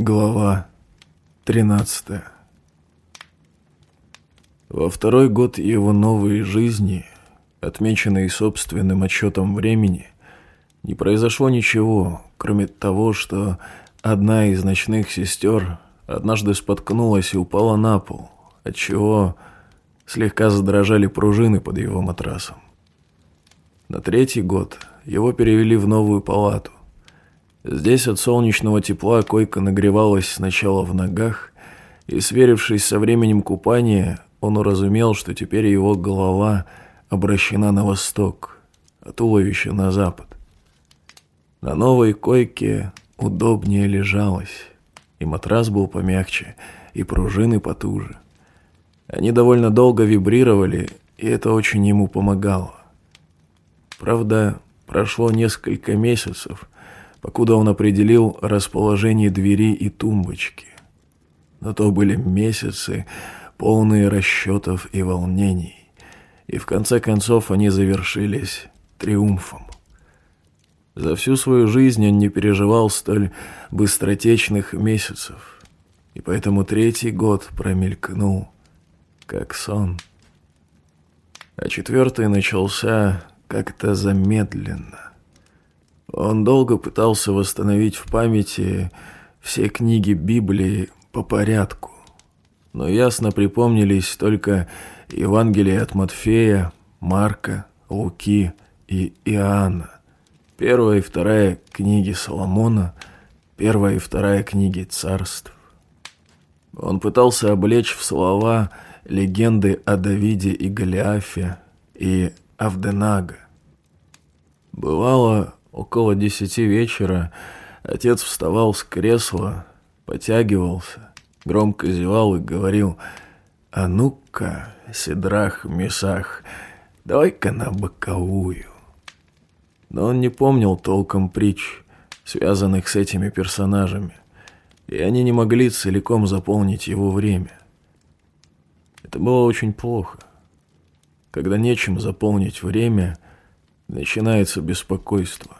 Глава 13 Во второй год его новой жизни, отмеченной собственным отчетом времени, не произошло ничего, кроме того, что одна из ночных сестер однажды споткнулась и упала на пол, отчего слегка задрожали пружины под его матрасом. На третий год его перевели в новую палату, Здесь от солнечного тепла койка нагревалась сначала в ногах, и, сверившись со временем купания, он уразумел, что теперь его голова обращена на восток, а туловище на запад. На новой койке удобнее лежалось, и матрас был помягче, и пружины потуже. Они довольно долго вибрировали, и это очень ему помогало. Правда, прошло несколько месяцев, покуда он определил расположение двери и тумбочки. Но то были месяцы, полные расчетов и волнений, и в конце концов они завершились триумфом. За всю свою жизнь он не переживал столь быстротечных месяцев, и поэтому третий год промелькнул, как сон. А четвертый начался как-то замедленно. Он долго пытался восстановить в памяти все книги Библии по порядку, но ясно припомнились только Евангелие от Матфея, Марка, Луки и Иоанна, первая и вторая книги Соломона, первая и вторая книги царств. Он пытался облечь в слова легенды о Давиде и Голиафе и Авденага. Бывало, Около десяти вечера отец вставал с кресла, потягивался, громко зевал и говорил «А ну-ка, Седрах Месах, давай-ка на боковую». Но он не помнил толком притч, связанных с этими персонажами, и они не могли целиком заполнить его время. Это было очень плохо. Когда нечем заполнить время, начинается беспокойство.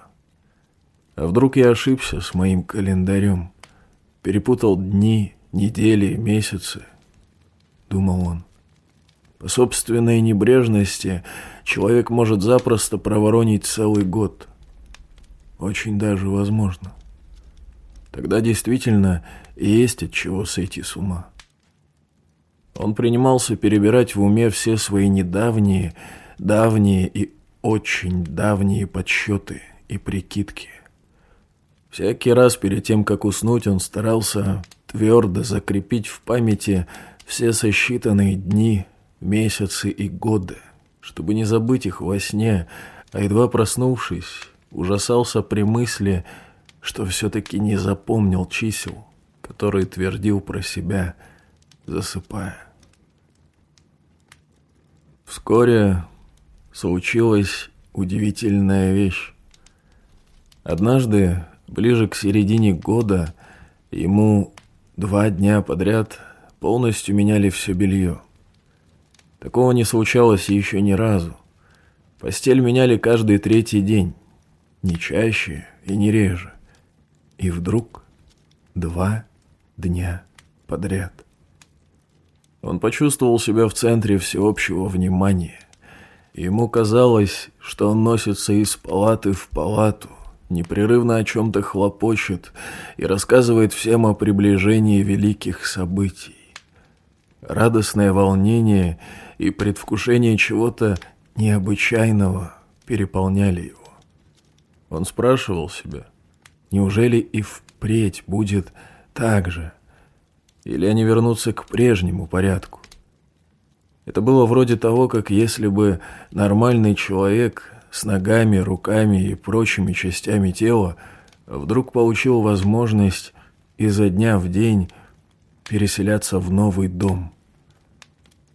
А вдруг я ошибся с моим календарем? Перепутал дни, недели, месяцы? Думал он. По собственной небрежности человек может запросто проворонить целый год. Очень даже возможно. Тогда действительно есть от чего сойти с ума. Он принимался перебирать в уме все свои недавние, давние и очень давние подсчеты и прикидки. Всякий раз перед тем, как уснуть, он старался твердо закрепить в памяти все сосчитанные дни, месяцы и годы, чтобы не забыть их во сне, а едва проснувшись, ужасался при мысли, что все-таки не запомнил чисел, которые твердил про себя, засыпая. Вскоре случилась удивительная вещь. Однажды Ближе к середине года ему два дня подряд полностью меняли все белье. Такого не случалось еще ни разу. Постель меняли каждый третий день, не чаще и не реже. И вдруг два дня подряд. Он почувствовал себя в центре всеобщего внимания. Ему казалось, что он носится из палаты в палату, непрерывно о чем-то хлопочет и рассказывает всем о приближении великих событий. Радостное волнение и предвкушение чего-то необычайного переполняли его. Он спрашивал себя, неужели и впредь будет так же, или они вернутся к прежнему порядку? Это было вроде того, как если бы нормальный человек с ногами, руками и прочими частями тела, вдруг получил возможность изо дня в день переселяться в новый дом.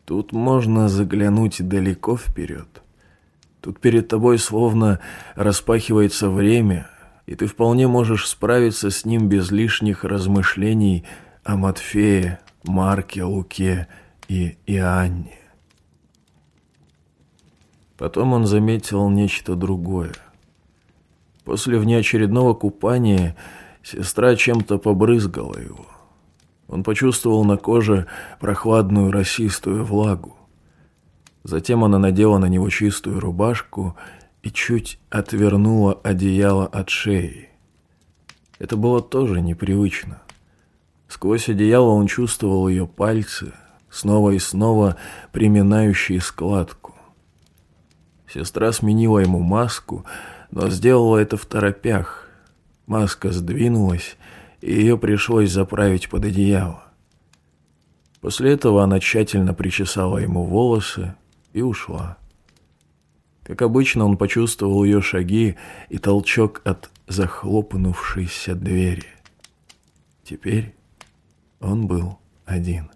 Тут можно заглянуть далеко вперед. Тут перед тобой словно распахивается время, и ты вполне можешь справиться с ним без лишних размышлений о Матфее, Марке, Луке и Иоанне. Потом он заметил нечто другое. После внеочередного купания сестра чем-то побрызгала его. Он почувствовал на коже прохладную росистую влагу. Затем она надела на него чистую рубашку и чуть отвернула одеяло от шеи. Это было тоже непривычно. Сквозь одеяло он чувствовал ее пальцы, снова и снова приминающие складку. Сестра сменила ему маску, но сделала это в торопях. Маска сдвинулась, и ее пришлось заправить под одеяло. После этого она тщательно причесала ему волосы и ушла. Как обычно, он почувствовал ее шаги и толчок от захлопнувшейся двери. Теперь он был один.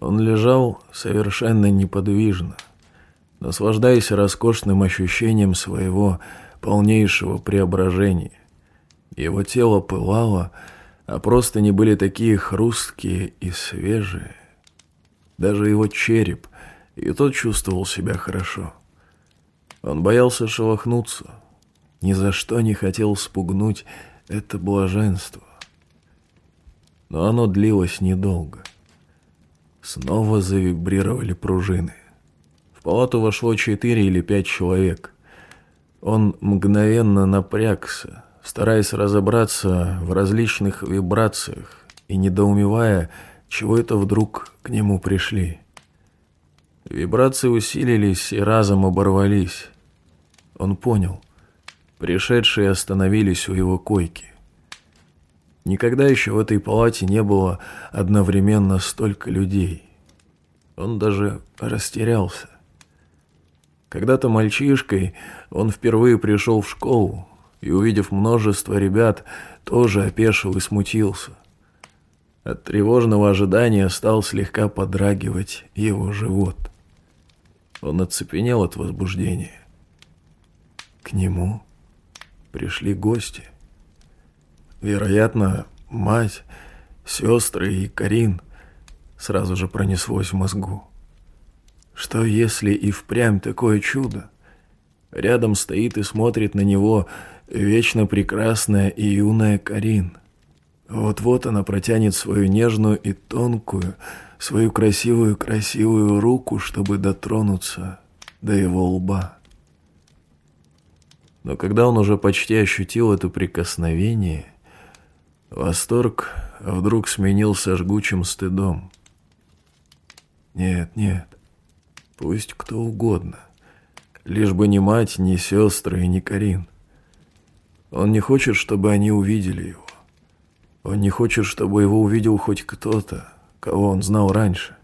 Он лежал совершенно неподвижно, наслаждаясь роскошным ощущением своего полнейшего преображения. Его тело пылало, а просто не были такие хрусткие и свежие. Даже его череп, и тот чувствовал себя хорошо. Он боялся шелохнуться, ни за что не хотел спугнуть это блаженство. Но оно длилось недолго. Снова завибрировали пружины. В палату вошло четыре или пять человек. Он мгновенно напрягся, стараясь разобраться в различных вибрациях и недоумевая, чего это вдруг к нему пришли. Вибрации усилились и разом оборвались. Он понял. Пришедшие остановились у его койки. Никогда еще в этой палате не было одновременно столько людей. Он даже растерялся. Когда-то мальчишкой он впервые пришел в школу и, увидев множество ребят, тоже опешил и смутился. От тревожного ожидания стал слегка подрагивать его живот. Он оцепенел от возбуждения. К нему пришли гости. Вероятно, мать, сестры и Карин сразу же пронеслось в мозгу. Что если и впрямь такое чудо? Рядом стоит и смотрит на него вечно прекрасная и юная Карин. Вот-вот она протянет свою нежную и тонкую, свою красивую-красивую руку, чтобы дотронуться до его лба. Но когда он уже почти ощутил это прикосновение, восторг вдруг сменился жгучим стыдом. Нет, нет, пусть кто угодно, лишь бы ни мать, ни сестры и ни Карин. Он не хочет, чтобы они увидели его. Он не хочет, чтобы его увидел хоть кто-то, кого он знал раньше.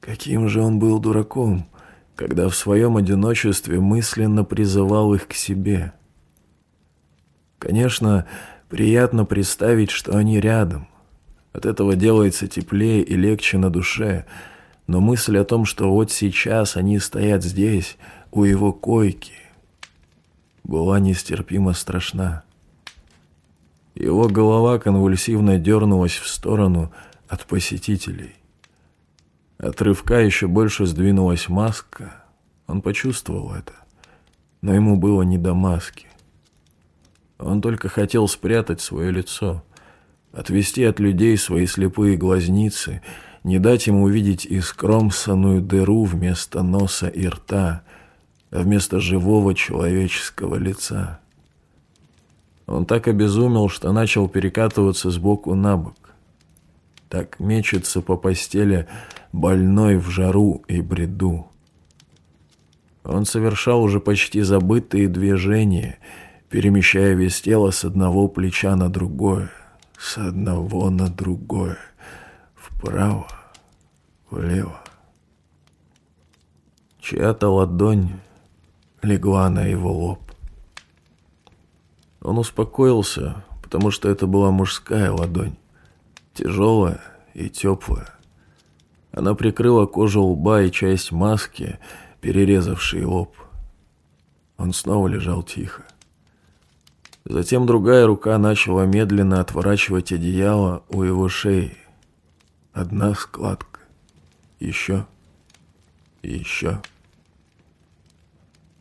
Каким же он был дураком, когда в своем одиночестве мысленно призывал их к себе. Конечно, приятно представить, что они рядом. От этого делается теплее и легче на душе, но мысль о том, что вот сейчас они стоят здесь, у его койки, была нестерпимо страшна. Его голова конвульсивно дернулась в сторону от посетителей. От рывка еще больше сдвинулась маска. Он почувствовал это. Но ему было не до маски. Он только хотел спрятать свое лицо, отвести от людей свои слепые глазницы, не дать ему увидеть искромсанную дыру вместо носа и рта, а вместо живого человеческого лица. Он так обезумел, что начал перекатываться сбоку на бок. Так мечется по постели больной в жару и бреду. Он совершал уже почти забытые движения, перемещая весь тело с одного плеча на другое, с одного на другое, вправо, влево. Чья-то ладонь легла на его лоб. Он успокоился, потому что это была мужская ладонь, тяжелая и теплая. Она прикрыла кожу лба и часть маски, перерезавшей лоб. Он снова лежал тихо. Затем другая рука начала медленно отворачивать одеяло у его шеи. Одна складка. Еще. Еще.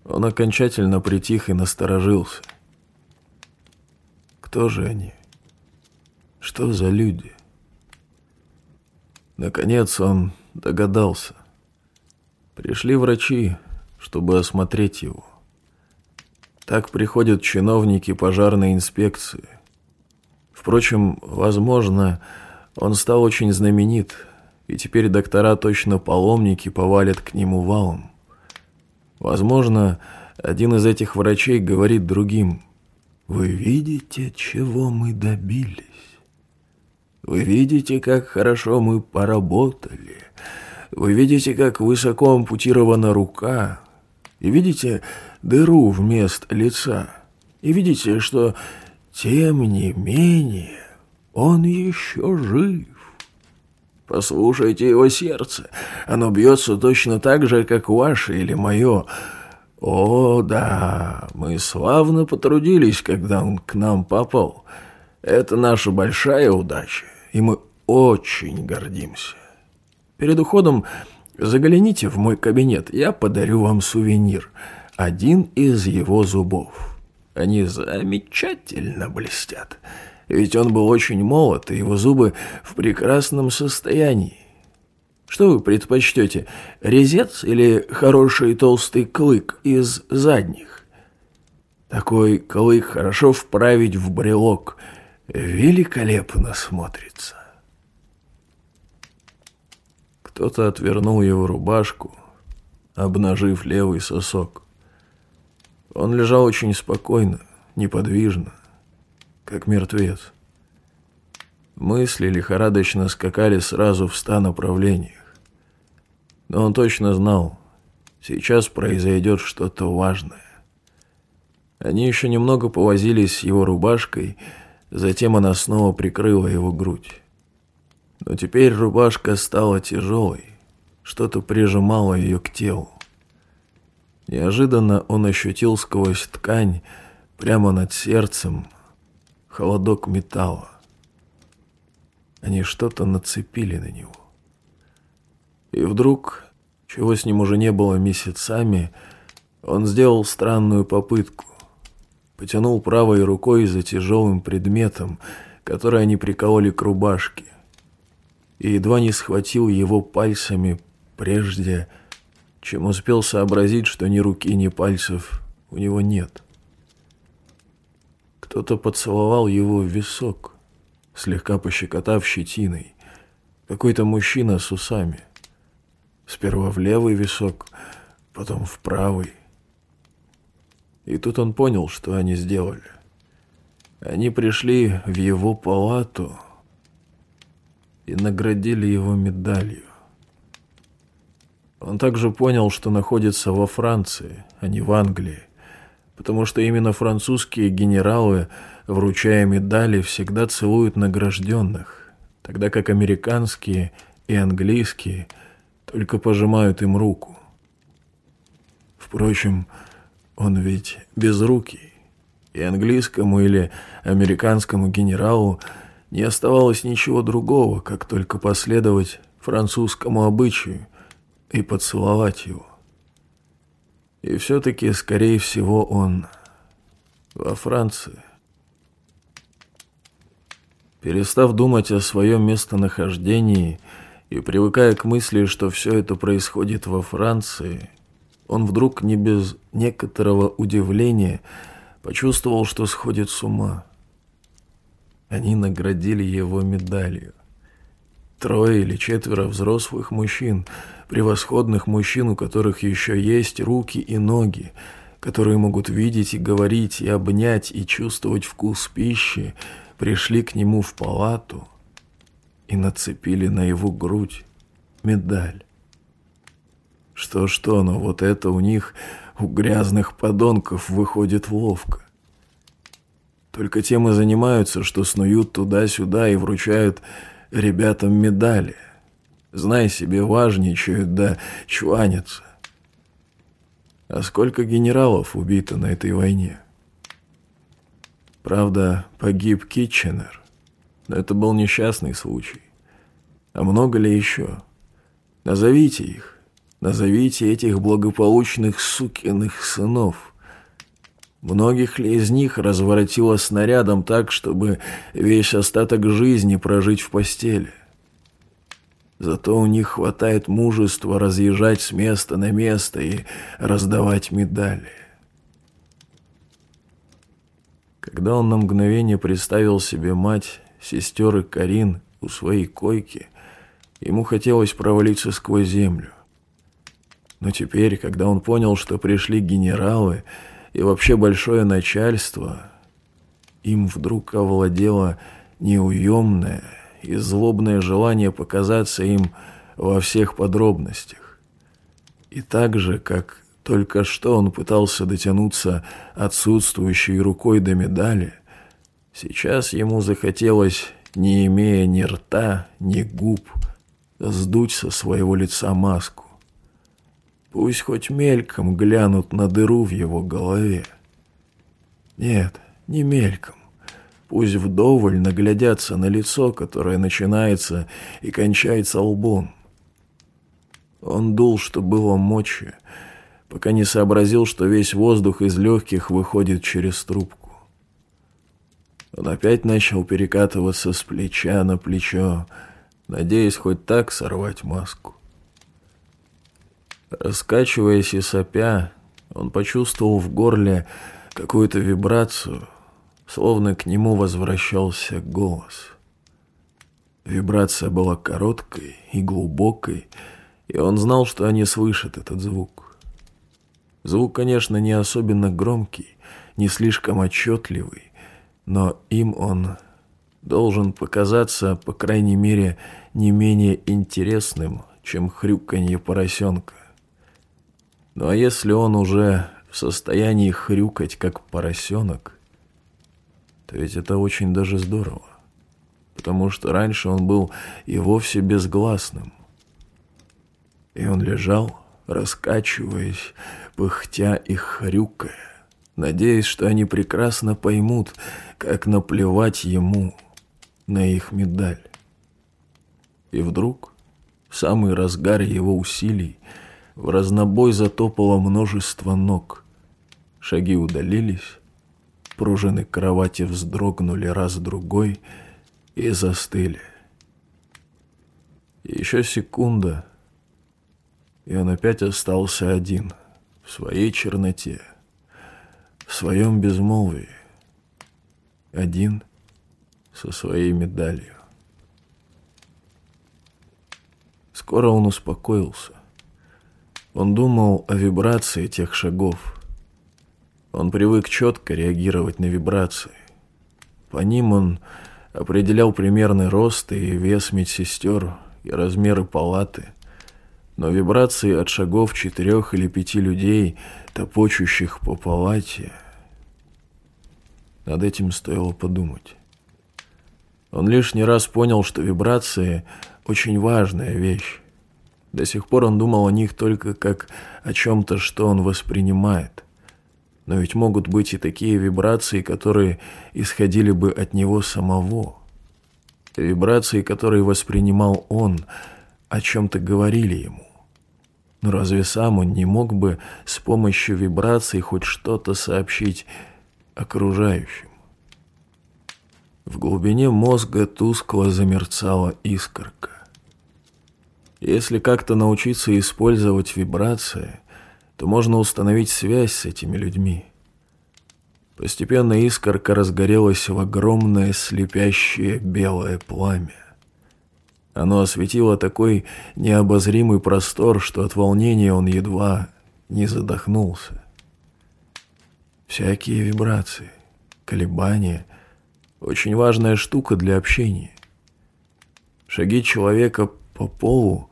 Он окончательно притих и насторожился – Кто же они? Что за люди? Наконец он догадался. Пришли врачи, чтобы осмотреть его. Так приходят чиновники пожарной инспекции. Впрочем, возможно, он стал очень знаменит, и теперь доктора точно паломники повалят к нему валом. Возможно, один из этих врачей говорит другим, «Вы видите, чего мы добились? Вы видите, как хорошо мы поработали? Вы видите, как высоко ампутирована рука? И видите дыру вместо лица? И видите, что, тем не менее, он еще жив?» Послушайте его сердце. Оно бьется точно так же, как ваше или мое. О, да, мы славно потрудились, когда он к нам попал. Это наша большая удача, и мы очень гордимся. Перед уходом загляните в мой кабинет, я подарю вам сувенир. Один из его зубов. Они замечательно блестят. Ведь он был очень молод, и его зубы в прекрасном состоянии. Что вы предпочтете, резец или хороший толстый клык из задних? Такой клык хорошо вправить в брелок. Великолепно смотрится. Кто-то отвернул его рубашку, обнажив левый сосок. Он лежал очень спокойно, неподвижно как мертвец. Мысли лихорадочно скакали сразу в ста направлениях. Но он точно знал, сейчас произойдет что-то важное. Они еще немного повозились с его рубашкой, затем она снова прикрыла его грудь. Но теперь рубашка стала тяжелой, что-то прижимало ее к телу. Неожиданно он ощутил сквозь ткань, прямо над сердцем, холодок металла. Они что-то нацепили на него. И вдруг, чего с ним уже не было месяцами, он сделал странную попытку. Потянул правой рукой за тяжелым предметом, который они прикололи к рубашке, и едва не схватил его пальцами прежде, чем успел сообразить, что ни руки, ни пальцев у него нет. Кто-то поцеловал его в висок, слегка пощекотав щетиной. Какой-то мужчина с усами. Сперва в левый висок, потом в правый. И тут он понял, что они сделали. Они пришли в его палату и наградили его медалью. Он также понял, что находится во Франции, а не в Англии потому что именно французские генералы, вручая медали, всегда целуют награжденных, тогда как американские и английские только пожимают им руку. Впрочем, он ведь безрукий, и английскому или американскому генералу не оставалось ничего другого, как только последовать французскому обычаю и поцеловать его. И все-таки, скорее всего, он во Франции. Перестав думать о своем местонахождении и привыкая к мысли, что все это происходит во Франции, он вдруг не без некоторого удивления почувствовал, что сходит с ума. Они наградили его медалью. Трое или четверо взрослых мужчин, превосходных мужчин, у которых еще есть руки и ноги, которые могут видеть и говорить, и обнять, и чувствовать вкус пищи, пришли к нему в палату и нацепили на его грудь медаль. Что-что, но вот это у них, у грязных подонков, выходит ловко. Только тем и занимаются, что снуют туда-сюда и вручают ребятам медали. Знай себе, важничают да чванятся. А сколько генералов убито на этой войне? Правда, погиб Китченер, но это был несчастный случай. А много ли еще? Назовите их. Назовите этих благополучных сукиных сынов. Многих ли из них разворотило снарядом так, чтобы весь остаток жизни прожить в постели? Зато у них хватает мужества разъезжать с места на место и раздавать медали. Когда он на мгновение представил себе мать, сестер и Карин у своей койки, ему хотелось провалиться сквозь землю. Но теперь, когда он понял, что пришли генералы, и вообще большое начальство, им вдруг овладело неуемное и злобное желание показаться им во всех подробностях. И так же, как только что он пытался дотянуться отсутствующей рукой до медали, сейчас ему захотелось, не имея ни рта, ни губ, сдуть со своего лица маску. Пусть хоть мельком глянут на дыру в его голове. Нет, не мельком. Пусть вдоволь наглядятся на лицо, которое начинается и кончается лбом. Он дул, что было мочи, пока не сообразил, что весь воздух из легких выходит через трубку. Он опять начал перекатываться с плеча на плечо, надеясь хоть так сорвать маску. Раскачиваясь и сопя, он почувствовал в горле какую-то вибрацию, словно к нему возвращался голос. Вибрация была короткой и глубокой, и он знал, что они слышат этот звук. Звук, конечно, не особенно громкий, не слишком отчетливый, но им он должен показаться, по крайней мере, не менее интересным, чем хрюканье поросенка. Ну а если он уже в состоянии хрюкать, как поросенок, то ведь это очень даже здорово. Потому что раньше он был и вовсе безгласным. И он лежал, раскачиваясь, пыхтя и хрюкая, надеясь, что они прекрасно поймут, как наплевать ему на их медаль. И вдруг, в самый разгар его усилий, в разнобой затопало множество ног. Шаги удалились, пружины кровати вздрогнули раз-другой и застыли. еще секунда, и он опять остался один, в своей черноте, в своем безмолвии, один со своей медалью. Скоро он успокоился. Он думал о вибрации тех шагов. Он привык четко реагировать на вибрации. По ним он определял примерный рост и вес медсестер и размеры палаты. Но вибрации от шагов четырех или пяти людей, топочущих по палате, над этим стоило подумать. Он лишний раз понял, что вибрации – очень важная вещь. До сих пор он думал о них только как о чем-то, что он воспринимает. Но ведь могут быть и такие вибрации, которые исходили бы от него самого. Вибрации, которые воспринимал он, о чем-то говорили ему. Но разве сам он не мог бы с помощью вибраций хоть что-то сообщить окружающим? В глубине мозга тускло замерцала искорка. Если как-то научиться использовать вибрации, то можно установить связь с этими людьми. Постепенно искорка разгорелась в огромное слепящее белое пламя. Оно осветило такой необозримый простор, что от волнения он едва не задохнулся. Всякие вибрации, колебания – очень важная штука для общения. Шаги человека по полу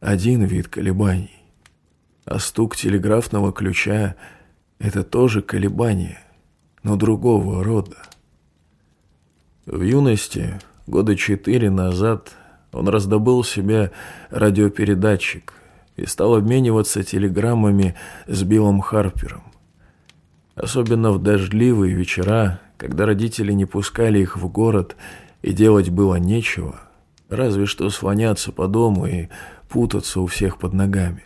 один вид колебаний, а стук телеграфного ключа – это тоже колебание, но другого рода. В юности, года четыре назад, он раздобыл себе радиопередатчик и стал обмениваться телеграммами с Биллом Харпером. Особенно в дождливые вечера, когда родители не пускали их в город и делать было нечего, разве что слоняться по дому и путаться у всех под ногами.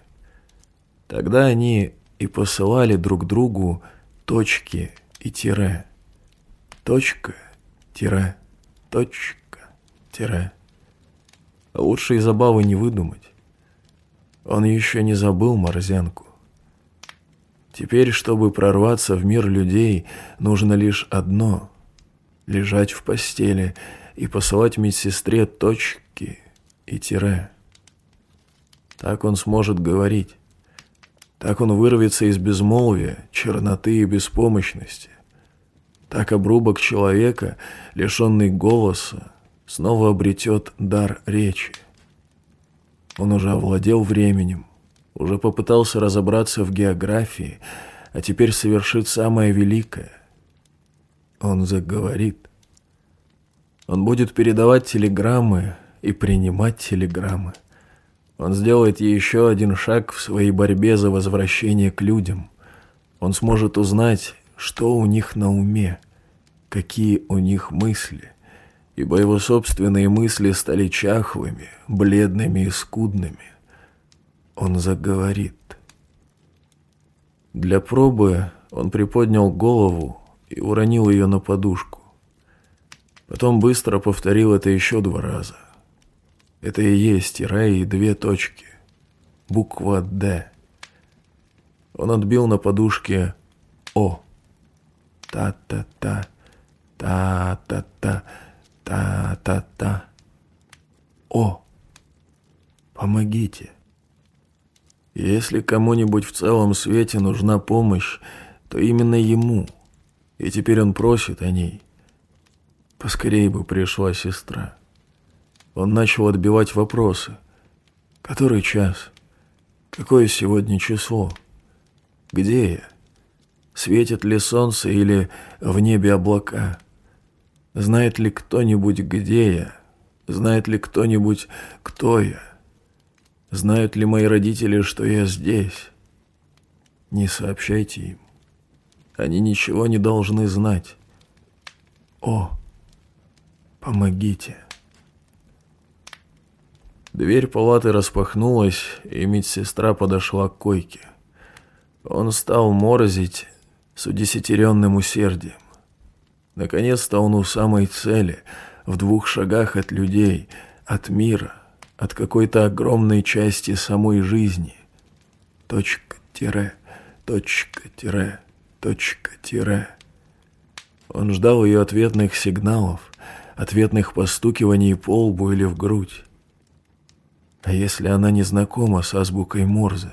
Тогда они и посылали друг другу точки и тире. Точка, тире, точка, тире. А лучшей забавы не выдумать. Он еще не забыл морзянку. Теперь, чтобы прорваться в мир людей, нужно лишь одно — лежать в постели и посылать медсестре точки и тире. Так он сможет говорить. Так он вырвется из безмолвия, черноты и беспомощности. Так обрубок человека, лишенный голоса, снова обретет дар речи. Он уже овладел временем, уже попытался разобраться в географии, а теперь совершит самое великое. Он заговорит. Он будет передавать телеграммы и принимать телеграммы. Он сделает еще один шаг в своей борьбе за возвращение к людям. Он сможет узнать, что у них на уме, какие у них мысли, ибо его собственные мысли стали чахлыми, бледными и скудными. Он заговорит. Для пробы он приподнял голову и уронил ее на подушку. Потом быстро повторил это еще два раза – это и есть тире и две точки. Буква «Д». Он отбил на подушке «О». Та-та-та, та-та-та, та-та-та. О, помогите. Если кому-нибудь в целом свете нужна помощь, то именно ему. И теперь он просит о ней. Поскорей бы пришла сестра. Он начал отбивать вопросы. Который час? Какое сегодня число? Где я? Светит ли солнце или в небе облака? Знает ли кто-нибудь, где я? Знает ли кто-нибудь, кто я? Знают ли мои родители, что я здесь? Не сообщайте им. Они ничего не должны знать. О, помогите. Дверь палаты распахнулась, и медсестра подошла к койке. Он стал морозить с удесятеренным усердием. Наконец-то он у самой цели, в двух шагах от людей, от мира, от какой-то огромной части самой жизни. Точка, тире, точка, тире, точка, тире. Он ждал ее ответных сигналов, ответных постукиваний по лбу или в грудь. А если она не знакома с азбукой Морзе,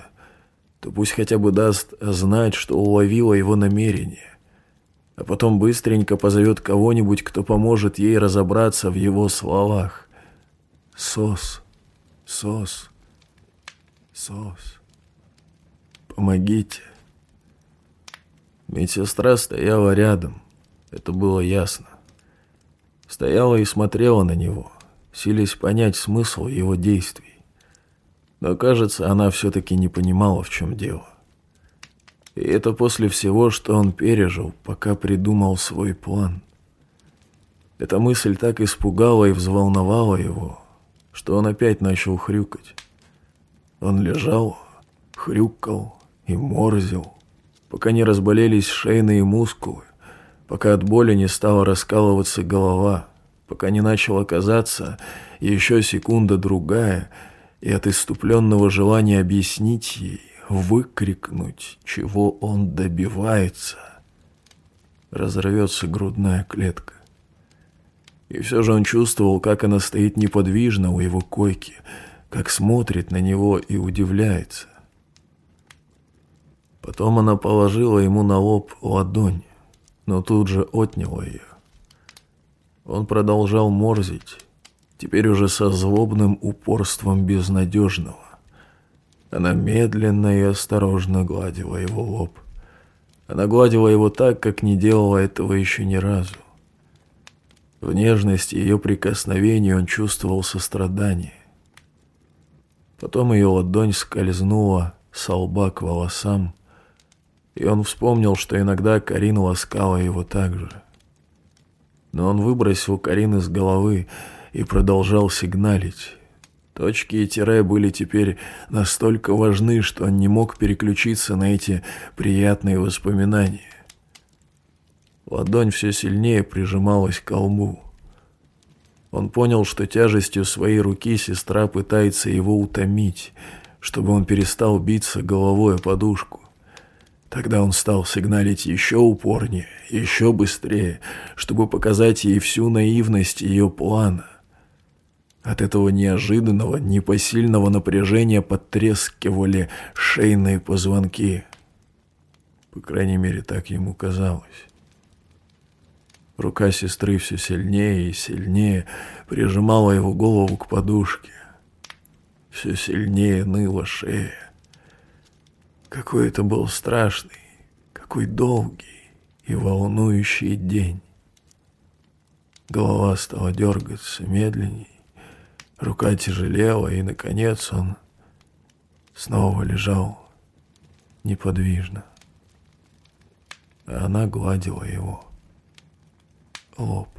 то пусть хотя бы даст знать, что уловила его намерение, а потом быстренько позовет кого-нибудь, кто поможет ей разобраться в его словах. «Сос, сос, сос, помогите». Медсестра стояла рядом, это было ясно. Стояла и смотрела на него, силясь понять смысл его действий. Но, кажется, она все-таки не понимала, в чем дело. И это после всего, что он пережил, пока придумал свой план. Эта мысль так испугала и взволновала его, что он опять начал хрюкать. Он лежал, хрюкал и морзил, пока не разболелись шейные мускулы, пока от боли не стала раскалываться голова, пока не начала казаться еще секунда-другая — и от иступленного желания объяснить ей, выкрикнуть, чего он добивается, разорвется грудная клетка. И все же он чувствовал, как она стоит неподвижно у его койки, как смотрит на него и удивляется. Потом она положила ему на лоб ладонь, но тут же отняла ее. Он продолжал морзить, теперь уже со злобным упорством безнадежного. Она медленно и осторожно гладила его лоб. Она гладила его так, как не делала этого еще ни разу. В нежности ее прикосновений он чувствовал сострадание. Потом ее ладонь скользнула с лба к волосам, и он вспомнил, что иногда Карин ласкала его так же. Но он выбросил Карин из головы, и продолжал сигналить. Точки и тире были теперь настолько важны, что он не мог переключиться на эти приятные воспоминания. Ладонь все сильнее прижималась к лбу. Он понял, что тяжестью своей руки сестра пытается его утомить, чтобы он перестал биться головой о подушку. Тогда он стал сигналить еще упорнее, еще быстрее, чтобы показать ей всю наивность ее плана. От этого неожиданного, непосильного напряжения подтрескивали шейные позвонки. По крайней мере, так ему казалось. Рука сестры все сильнее и сильнее прижимала его голову к подушке. Все сильнее ныла шея. Какой это был страшный, какой долгий и волнующий день. Голова стала дергаться медленней, рука тяжелела, и, наконец, он снова лежал неподвижно. А она гладила его лоб.